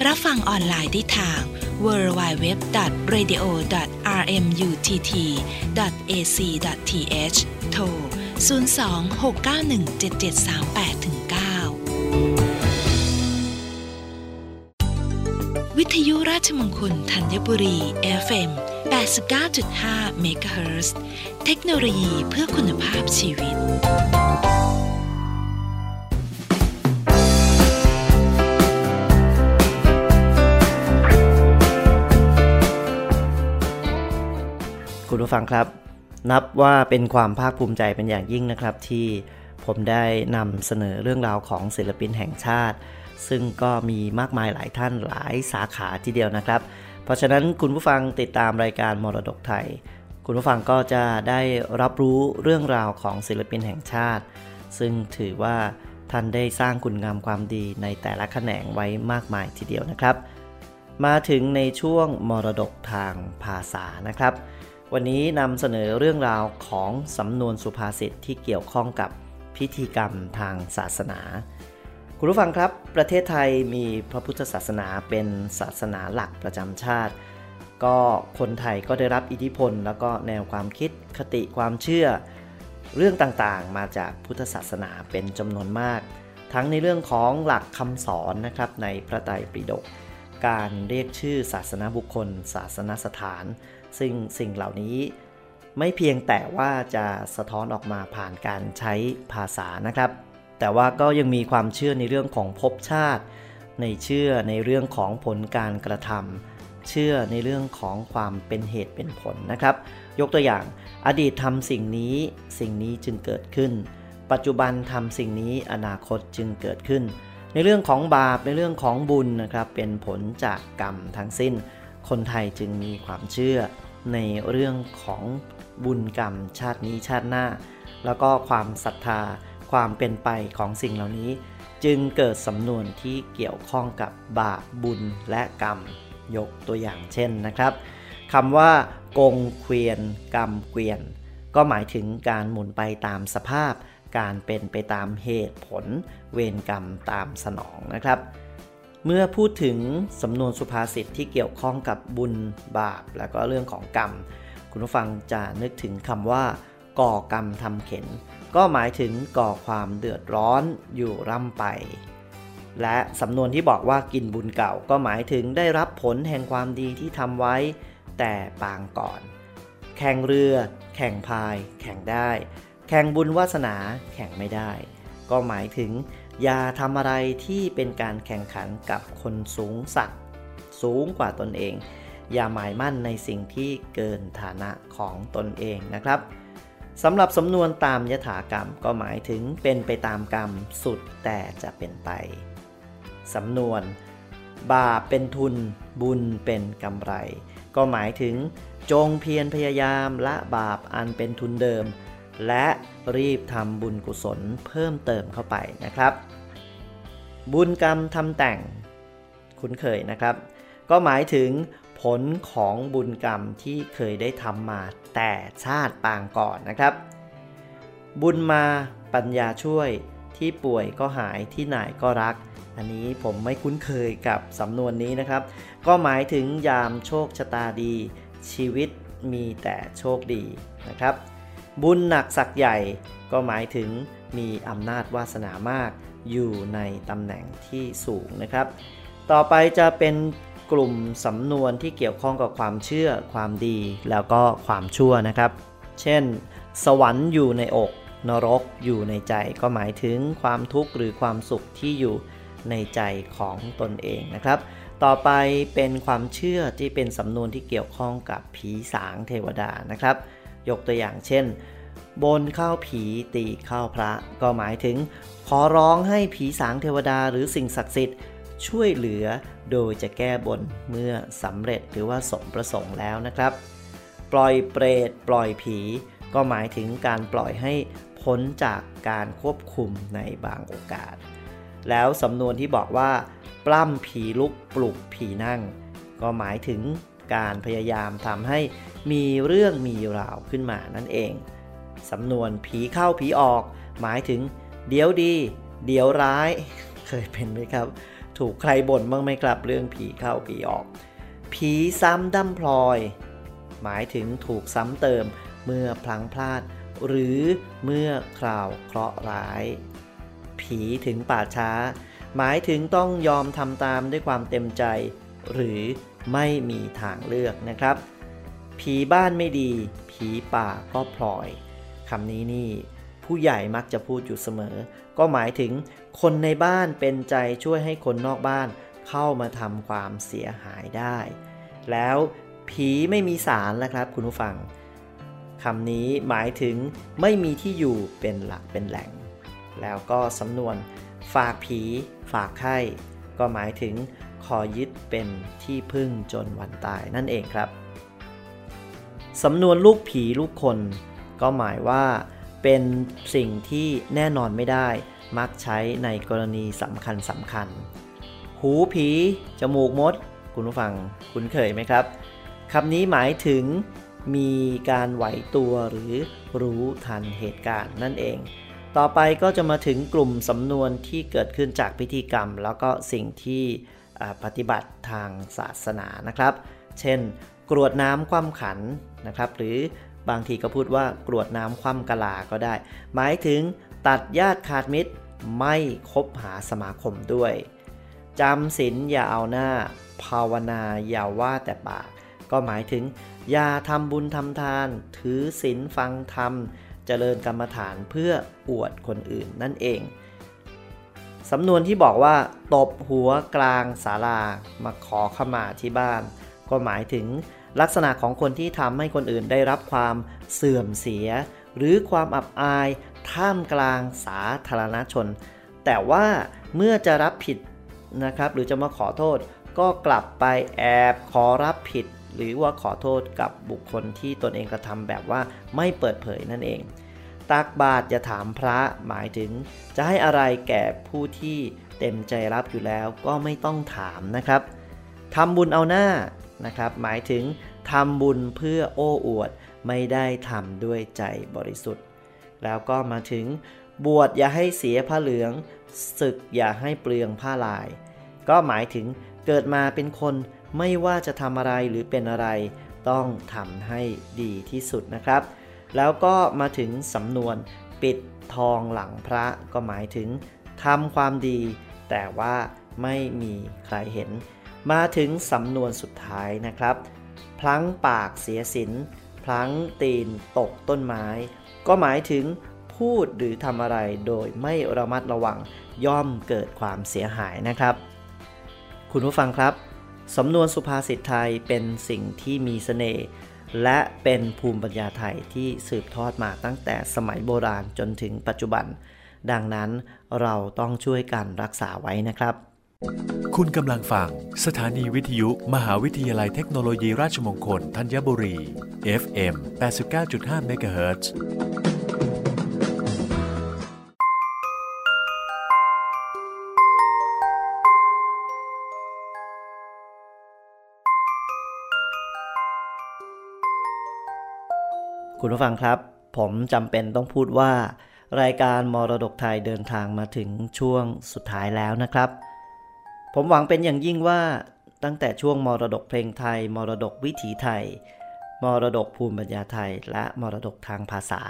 รับฟังออนไลน์ได้ทาง www.radio.rmutt.ac.th โทร 02-691-7738-9 วิทยุราชมงคลธัญบุรี FM 89.5 MHz เทคโนโลยีเพื่อคุณภาพชีวิต คุณผู้ฟังครับ นับว่าเป็นความภาคภูมิใจเป็นอย่างยิ่งนะครับ ที่ผมได้นำเสนอเรื่องราวของศิลปินแห่งชาติ ซึ่งก็มีมากมายหลายท่านหลายสาขาทีเดียวนะครับ เพราะฉะนั้นคุณผู้ฟังติดตามรายการมรดกไทย คุณผู้ฟังก็จะได้รับรู้เรื่องราวของศิลปินแห่งชาติ ซึ่งถือว่าท่านได้สร้างคุณงามความดีในแต่ละแขนงไว้มากมายทีเดียวนะครับ มาถึงในช่วงมรดกทางภาษานะครับ วันนี้นำเสนอเรื่องราวของสำนวนสุภาษิตที่เกี่ยวข้องกับพิธีกรรมทางศาสนา คุณผู้ฟังครับ ประเทศไทยมีพระพุทธศาสนาเป็นศาสนาหลักประจำชาติ ก็คนไทยก็ได้รับอิทธิพล แล้วก็แนวความคิดคติความเชื่อ เรื่องต่างๆ มาจากพุทธศาสนาเป็นจำนวนมาก ทั้งในเรื่องของหลักคำสอนนะครับในพระไตรปิฎกการเรียกชื่อศาสนาบุคคล ศาสนสถาน ซึ่งสิ่งเหล่านี้ไม่เพียงแต่ว่าจะสะท้อนออกมาผ่านการใช้ภาษานะครับ แต่ว่าก็ยังมีความเชื่อในเรื่องของภพชาติ ในเชื่อในเรื่องของผลการกระทำเชื่อในเรื่องของความเป็นเหตุเป็นผลนะครับ ยกตัวอย่างอดีตทำสิ่งนี้สิ่งนี้จึงเกิดขึ้น ปัจจุบันทำสิ่งนี้อนาคตจึงเกิดขึ้น ในเรื่องของบาปในเรื่องของบุญนะครับเป็นผลจากกรรมทั้งสิ้น คนไทยจึงมีความเชื่อในเรื่องของบุญกรรมชาตินี้ชาติหน้า แล้วก็ความศรัทธาความเป็นไปของสิ่งเหล่านี้ จึงเกิดสำนวนที่เกี่ยวข้องกับบาปบุญและกรรมยกตัวอย่างเช่นนะครับคำว่ากงเกวียนกรรมเกวียน ก็หมายถึงการหมุนไปตามสภาพ การเป็นไปตามเหตุผล เวรกรรมตามสนองนะครับ เมื่อพูดถึงสำนวนสุภาษิตที่เกี่ยวข้องกับบุญบาป และก็เรื่องของกรรม คุณผู้ฟังจะนึกถึงคำว่า ก่อกรรมทำเข็น ก็หมายถึงก่อความเดือดร้อนอยู่ร่ำไป และสำนวนที่บอกว่ากินบุญเก่าก็หมายถึงได้รับผลแห่งความดีที่ทำไว้ แต่ปางก่อน แข่งเรือ แข่งพาย แข่งได้ แข่งบุญวาสนาแข่งไม่ได้ ก็หมายถึง อย่าทำอะไรที่เป็นการแข่งขันกับคนสูงสักสูงกว่าตนเอง อย่าหมายมั่นในสิ่งที่เกินฐานะของตนเองนะครับสำหรับสำนวนตามยถากรรมก็หมายถึงเป็นไปตามกรรมสุดแต่จะเป็นไปสำนวนบาปเป็นทุนบุญเป็นกำไร ก็หมายถึงจงเพียรพยายามละบาปอันเป็นทุนเดิม และรีบทำบุญกุศลเพิ่มเติมเข้าไปนะครับ บุญกรรมทำแต่งคุ้นเคยนะครับ ก็หมายถึงผลของบุญกรรมที่เคยได้ทำมาแต่ชาติปางก่อนนะครับ บุญมาปัญญาช่วยที่ป่วยก็หายที่ไหนก็รัก อันนี้ผมไม่คุ้นเคยกับสำนวนนี้นะครับ ก็หมายถึงยามโชคชะตาดี ชีวิตมีแต่โชคดีนะครับ บุญหนักสักใหญ่ก็หมายถึงมีอำนาจวาสนามาก อยู่ในตำแหน่งที่สูงนะครับ ต่อไปจะเป็นกลุ่มสำนวนที่เกี่ยวข้องกับความเชื่อ ความดี แล้วก็ความชั่วนะครับ เช่น สวรรค์อยู่ในอก นรกอยู่ในใจ ก็หมายถึงความทุกข์หรือความสุขที่อยู่ในใจของตนเองนะครับ ต่อไปเป็นความเชื่อที่เป็นสำนวนที่เกี่ยวข้องกับผีสางเทวดานะครับ ยกตัวอย่างเช่น บนข้าวผีตีข้าวพระ ก็หมายถึง ขอร้องให้ผีสางเทวดาหรือสิ่งศักดิ์สิทธิ์ ช่วยเหลือโดยจะแก้บนเมื่อสำเร็จหรือว่าสมประสงค์แล้วนะครับ ปล่อยเปรตปล่อยผี ก็หมายถึงการปล่อยให้พ้นจากการควบคุมในบางโอกาส แล้วสำนวนที่บอกว่า ปล้ำผีลุกปลุกผีนั่ง ก็หมายถึงการพยายามทำให้มีเรื่องมีราวขึ้นมานั่นเอง สำนวนผีเข้าผีออก หมายถึง เดี๋ยวดี เดี๋ยวร้าย เคยเป็นไหมครับ ถูกใครบ่นบ้างไหมครับ เรื่องผีเข้าผีออก ผีซ้ำดั้มพลอย หมายถึงถูกซ้ำเติมเมื่อพลังพลาด หรือเมื่อคราวเคราะห์ร้าย ผีถึงป่าช้า หมายถึงต้องยอมทำตามด้วยความเต็มใจ หรือไม่มีทางเลือกนะครับ ผีบ้านไม่ดี ผีป่าก็พลอย คำนี้นี่ผู้ใหญ่มักจะพูดอยู่เสมอ ก็หมายถึงคนในบ้านเป็นใจช่วยให้คนนอกบ้านเข้ามาทำความเสียหายได้ แล้วผีไม่มีสารแล้วครับ คุณผู้ฟังคำนี้หมายถึงไม่มีที่อยู่เป็นหลักเป็นแหล่ง แล้วก็สำนวนฝากผีฝากไข้ ก็หมายถึงขอยึดเป็นที่พึ่งจนวันตายนั่นเองครับ สำนวนลูกผีลูกคน ก็หมายว่าเป็นสิ่งที่แน่นอนไม่ได้ มักใช้ในกรณีสำคัญสำคัญ หูผี จมูกมด คุณผู้ฟังคุ้นเคยไหมครับคำนี้หมายถึงมีการไหวตัวหรือรู้ทันเหตุการณ์นั่นเอง ต่อไปก็จะมาถึงกลุ่มสำนวนที่เกิดขึ้นจากพิธีกรรม แล้วก็สิ่งที่ปฏิบัติทางศาสนานะครับ เช่น กรวดน้ำคว่ำขันนะครับ หรือ บางทีก็พูดว่ากรวดน้ำคว่ำกะลาก็ได้ หมายถึงตัดญาติขาดมิตรไม่คบหาสมาคมด้วยจำศีลอย่าเอาหน้า ภาวนาอย่าว่าแต่ปาก ก็หมายถึง อย่าทำบุญทำทาน ถือศีลฟังธรรม เจริญกรรมฐานเพื่ออวดคนอื่นนั่นเองสำนวนที่บอกว่า ตบหัวกลางศาลามาขอขมาที่บ้าน ก็หมายถึง ลักษณะของคนที่ทำให้คนอื่นได้รับความเสื่อมเสีย หรือความอับอาย ท่ามกลางสาธารณชน แต่ว่าเมื่อจะรับผิดนะครับ หรือจะมาขอโทษ ก็กลับไปแอบขอรับผิด หรือว่าขอโทษกับบุคคลที่ตนเองกระทำแบบว่าไม่เปิดเผยนั่นเอง ตักบาตรจะถามพระหมายถึง จะให้อะไรแก่ผู้ที่เต็มใจรับอยู่แล้วก็ไม่ต้องถามนะครับทำบุญเอาหน้า นะครับ หมายถึงทำบุญเพื่อโอ้อวดไม่ได้ทำด้วยใจบริสุทธิ์ แล้วก็มาถึงบวชอย่าให้เสียผ้าเหลืองศึกอย่าให้เปลืองผ้าลาย ก็หมายถึงเกิดมาเป็นคนไม่ว่าจะทำอะไรหรือเป็นอะไร ต้องทำให้ดีที่สุดนะครับ แล้วก็มาถึงสำนวนปิดทองหลังพระก็หมายถึงทำความดี แต่ว่าไม่มีใครเห็น มาถึงสำนวนสุดท้ายนะครับ พลั้งปากเสียสินพลั้งตีนตกต้นไม้ ก็หมายถึงพูดหรือทำอะไรโดยไม่ระมัดระวังย่อมเกิดความเสียหายนะครับ คุณผู้ฟังครับสำนวนสุภาษิตไทยเป็นสิ่งที่มีสเสน่ห์และเป็นภูมิปัญญาไทยที่สืบทอดมาตั้งแต่สมัยโบราณจนถึงปัจจุบัน ดังนั้นเราต้องช่วยกันรักษาไว้นะครับ คุณกำลังฟัง สถานีวิทยุ มหาวิทยาลัยเทคโนโลยีราชมงคลธัญบุรี FM 89.5 MHz คุณผู้ฟังครับ ผมจำเป็นต้องพูดว่า รายการมรดกไทยเดินทางมาถึงช่วงสุดท้ายแล้วนะครับ ผมหวังเป็นอย่างยิ่งว่าตั้งแต่ช่วงมรดกเพลงไทย มรดกวิถีไทย มรดกภูมิปัญญาไทย และมรดกทางภาษา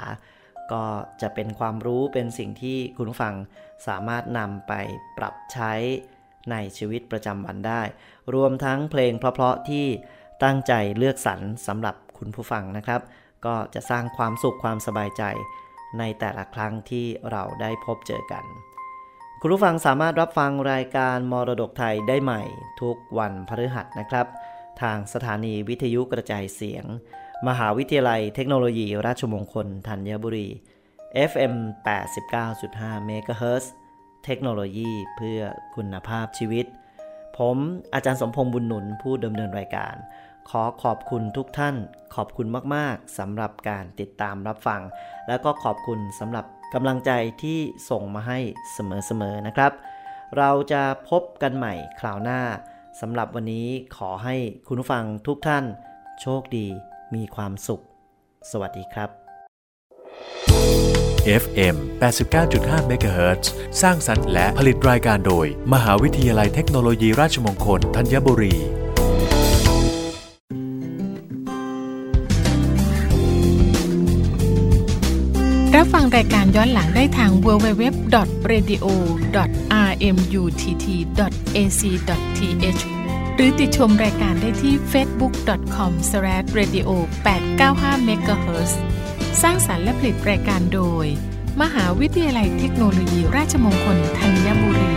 ก็จะเป็นความรู้เป็นสิ่งที่คุณผู้ฟังสามารถนำไปปรับใช้ในชีวิตประจำวันได้ รวมทั้งเพลงเพราะๆที่ตั้งใจเลือกสรรสำหรับคุณผู้ฟังนะครับ ก็จะสร้างความสุขความสบายใจในแต่ละครั้งที่เราได้พบเจอกัน คุณผู้ฟังสามารถรับฟังรายการมรดกไทยได้ใหม่ ทุกวันพฤหัสนะครับ ทางสถานีวิทยุกระจายเสียง มหาวิทยาลัยเทคโนโลยีราชมงคลธัญบุรี FM 89.5 MHz เทคโนโลยีเพื่อคุณภาพชีวิต ผมอาจารย์สมพงษ์บุญหนุนผู้ดำเนินรายการ ขอขอบคุณทุกท่าน ขอบคุณมาก ๆสำหรับการติดตามรับฟัง และก็ขอบคุณสำหรับ กำลังใจที่ส่งมาให้เสมอๆนะครับ เราจะพบกันใหม่คราวหน้าสำหรับวันนี้ขอให้คุณผู้ฟังทุกท่าน โชคดีมีความสุข สวัสดีครับ FM 89.5 MHz สร้างสรรค์และผลิตรายการโดย มหาวิทยาลัยเทคโนโลยีราชมงคลธัญบุรี รับฟังรายการย้อนหลังได้ทาง www.radio.rmutt.ac.th หรือติดชมรายการได้ที่ facebook.com/radio895 MHz สร้างสารรค์และผลิตรายการโดย มหาวิทยาลัยเทคโนโลยีราชมงคลธัญบุรี